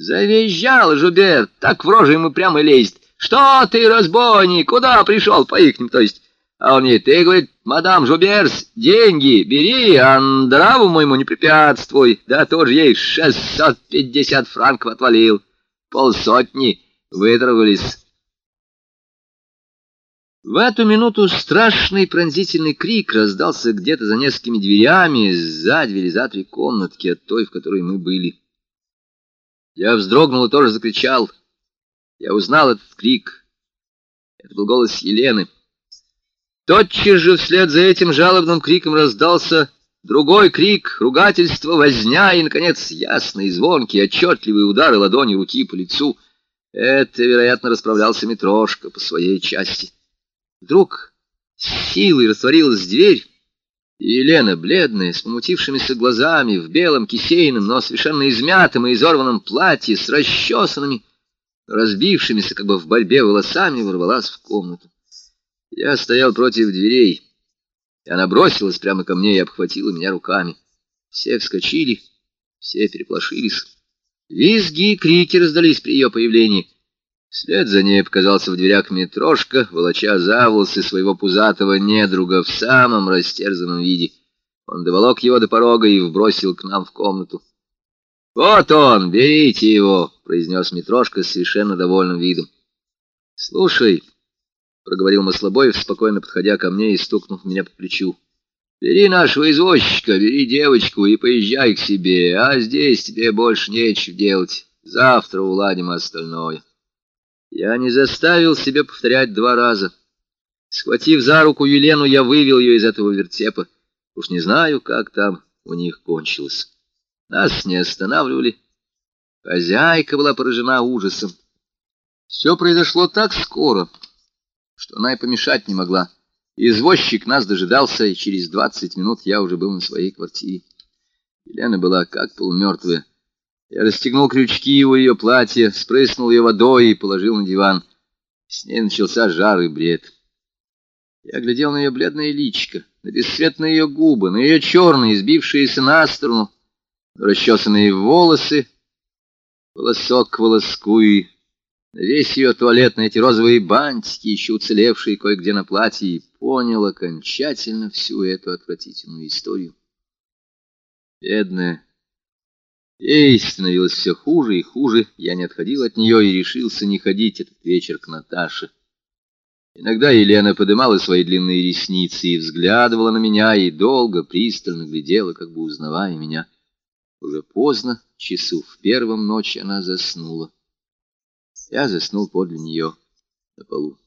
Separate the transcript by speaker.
Speaker 1: Завизжал Жубер, так в рожу ему прямо лезет. «Что ты, разбойник, куда пришел, по-ихнему, то есть?» А он ей, ты, говорит, мадам Жуберс, деньги бери, а нраву моему не препятствуй. Да тоже ей шестьсот пятьдесят франков отвалил. Полсотни выторговались. В эту минуту страшный пронзительный крик раздался где-то за несколькими дверями, за двери за три комнатки от той, в которой мы были. Я вздрогнул и тоже закричал. Я узнал этот крик. Это был голос Елены. Тотчас же вслед за этим жалобным криком раздался другой крик, ругательство, возня и, наконец, ясный, звонкий, отчетливые удары ладони руки по лицу. Это, вероятно, расправлялся Митрошка по своей части. Вдруг силой растворилась дверь, и Елена, бледная, с помутившимися глазами, в белом кисейном, но совершенно измятом и изорванном платье, с расчесанными, разбившимися как бы в борьбе волосами, ворвалась в комнату. Я стоял против дверей, и она бросилась прямо ко мне и обхватила меня руками. Все вскочили, все переплошились. Визги и крики раздались при ее появлении. Вслед за ней показался в дверях метрошка, волоча за волосы своего пузатого недруга в самом растерзанном виде. Он доволок его до порога и вбросил к нам в комнату. «Вот он, берите его!» — произнес Митрошка с совершенно довольным видом. «Слушай...» проговорил Маслобоев, спокойно подходя ко мне и стукнув меня по плечу. «Бери нашего извозчика, бери девочку и поезжай к себе, а здесь тебе больше нечего делать. Завтра уладим остальное». Я не заставил себя повторять два раза. Схватив за руку Елену, я вывел ее из этого вертепа. Уж не знаю, как там у них кончилось. Нас не останавливали. Хозяйка была поражена ужасом. Все произошло так скоро что она и помешать не могла. Извозчик нас дожидался, и через двадцать минут я уже был на своей квартире. Елена была как полумертвая. Я расстегнул крючки у ее платья, спрыснул ее водой и положил на диван. С ней начался жар и бред. Я глядел на ее бледное личико, на бесцветные ее губы, на ее черные, сбившиеся на сторону, расчесанные волосы, волосок к волоску и весь ее туалет, на эти розовые бантики, еще уцелевшие кое-где на платье, и понял окончательно всю эту отвратительную историю. Бедная. Ей становилось все хуже и хуже. Я не отходил от нее и решился не ходить этот вечер к Наташе. Иногда Елена подымала свои длинные ресницы и взглядывала на меня, и долго, пристально глядела, как бы узнавая меня. Уже поздно, часу в первом ночи она заснула. Я заснул подле нее на полу.